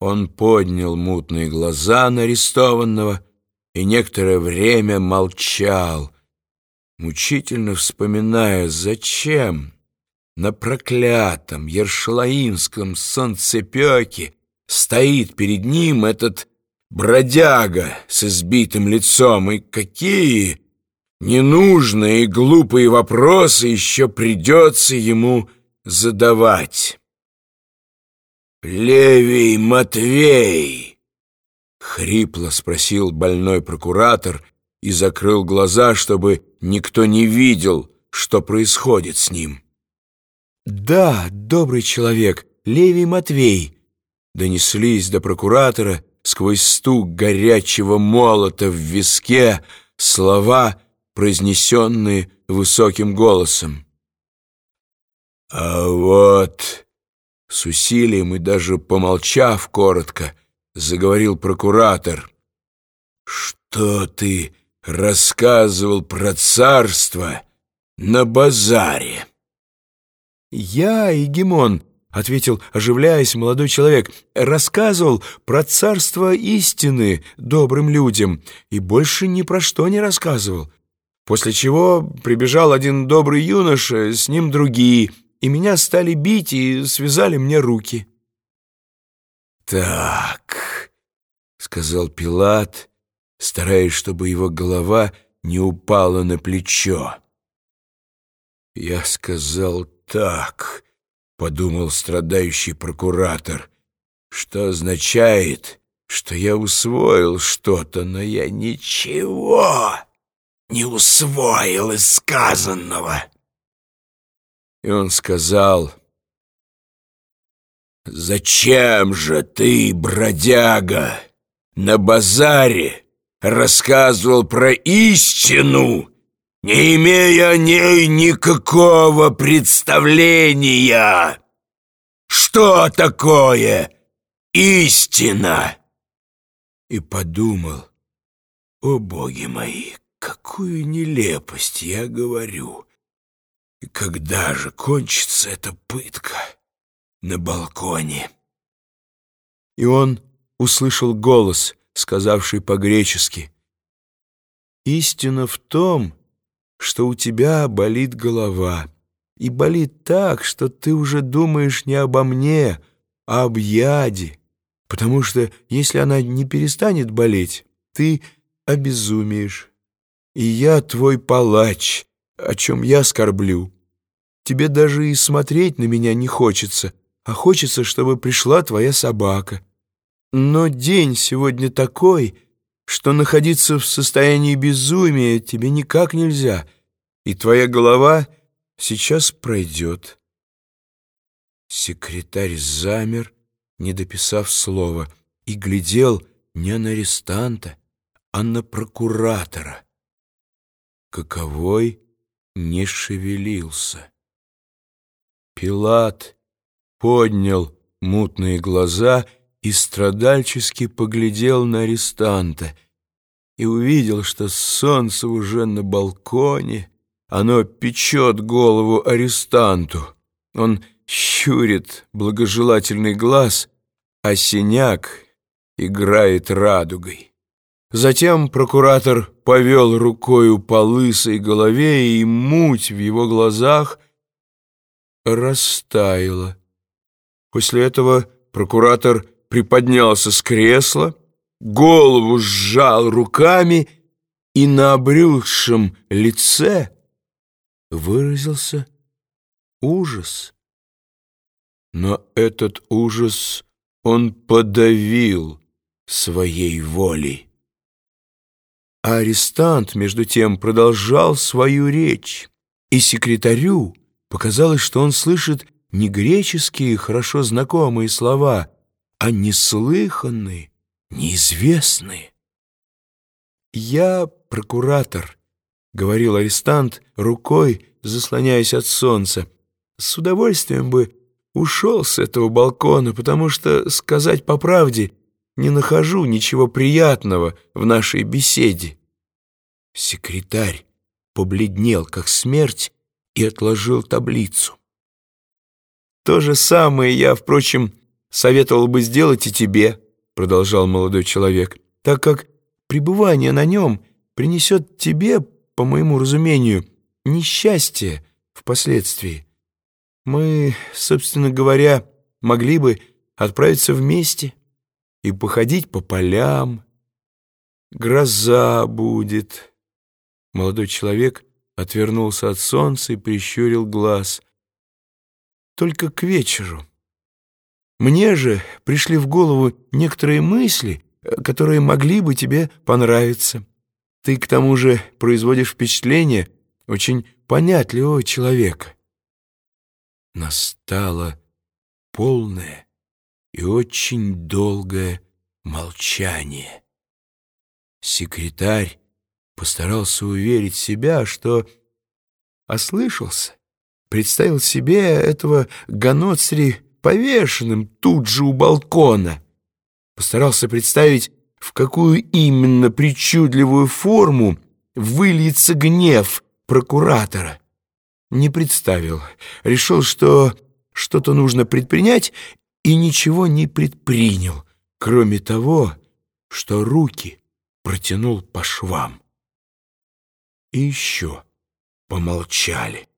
Он поднял мутные глаза на арестованного и некоторое время молчал, мучительно вспоминая, зачем на проклятом Ершалаимском солнцепеке стоит перед ним этот бродяга с избитым лицом, и какие ненужные и глупые вопросы еще придется ему задавать. «Левий Матвей!» — хрипло спросил больной прокуратор и закрыл глаза, чтобы никто не видел, что происходит с ним. «Да, добрый человек, Левий Матвей!» Донеслись до прокуратора сквозь стук горячего молота в виске слова, произнесенные высоким голосом. «А вот...» С усилием и даже помолчав коротко, заговорил прокуратор. «Что ты рассказывал про царство на базаре?» «Я, Егемон», — ответил, оживляясь, молодой человек, «рассказывал про царство истины добрым людям и больше ни про что не рассказывал. После чего прибежал один добрый юноша, с ним другие — и меня стали бить и связали мне руки. «Так», — сказал Пилат, стараясь, чтобы его голова не упала на плечо. «Я сказал так», — подумал страдающий прокуратор, «что означает, что я усвоил что-то, но я ничего не усвоил из сказанного». И он сказал, «Зачем же ты, бродяга, на базаре рассказывал про истину, не имея о ней никакого представления? Что такое истина?» И подумал, «О, боги мои, какую нелепость я говорю!» Когда же кончится эта пытка на балконе? И он услышал голос, сказавший по-гречески, «Истина в том, что у тебя болит голова, и болит так, что ты уже думаешь не обо мне, а об яде, потому что если она не перестанет болеть, ты обезумеешь, и я твой палач, о чем я скорблю». Тебе даже и смотреть на меня не хочется, а хочется, чтобы пришла твоя собака. Но день сегодня такой, что находиться в состоянии безумия тебе никак нельзя, и твоя голова сейчас пройдет». Секретарь замер, не дописав слова, и глядел не на арестанта, а на прокуратора. Каковой не шевелился. Пилат поднял мутные глаза и страдальчески поглядел на арестанта и увидел, что солнце уже на балконе, оно печет голову арестанту. Он щурит благожелательный глаз, а синяк играет радугой. Затем прокуратор повел рукою по лысой голове, и муть в его глазах растаяла. После этого прокуратор приподнялся с кресла, голову сжал руками и на обрюзшем лице выразился ужас. Но этот ужас он подавил своей волей. А арестант, между тем, продолжал свою речь, и секретарю Показалось, что он слышит не греческие, хорошо знакомые слова, а неслыханные, неизвестные. «Я прокуратор», — говорил арестант, рукой заслоняясь от солнца. «С удовольствием бы ушел с этого балкона, потому что, сказать по правде, не нахожу ничего приятного в нашей беседе». Секретарь побледнел, как смерть, и отложил таблицу. То же самое я, впрочем, советовал бы сделать и тебе, продолжал молодой человек, так как пребывание на нем принесет тебе, по моему разумению, несчастье впоследствии. Мы, собственно говоря, могли бы отправиться вместе и походить по полям. Гроза будет. Молодой человек отвернулся от солнца и прищурил глаз. Только к вечеру. Мне же пришли в голову некоторые мысли, которые могли бы тебе понравиться. Ты, к тому же, производишь впечатление очень понятливого человека. Настало полное и очень долгое молчание. Секретарь постарался уверить себя, что ослышался, представил себе этого Ганоцри повешенным тут же у балкона, постарался представить, в какую именно причудливую форму выльется гнев прокуратора. Не представил, решил, что что-то нужно предпринять, и ничего не предпринял, кроме того, что руки протянул по швам. И еще помолчали.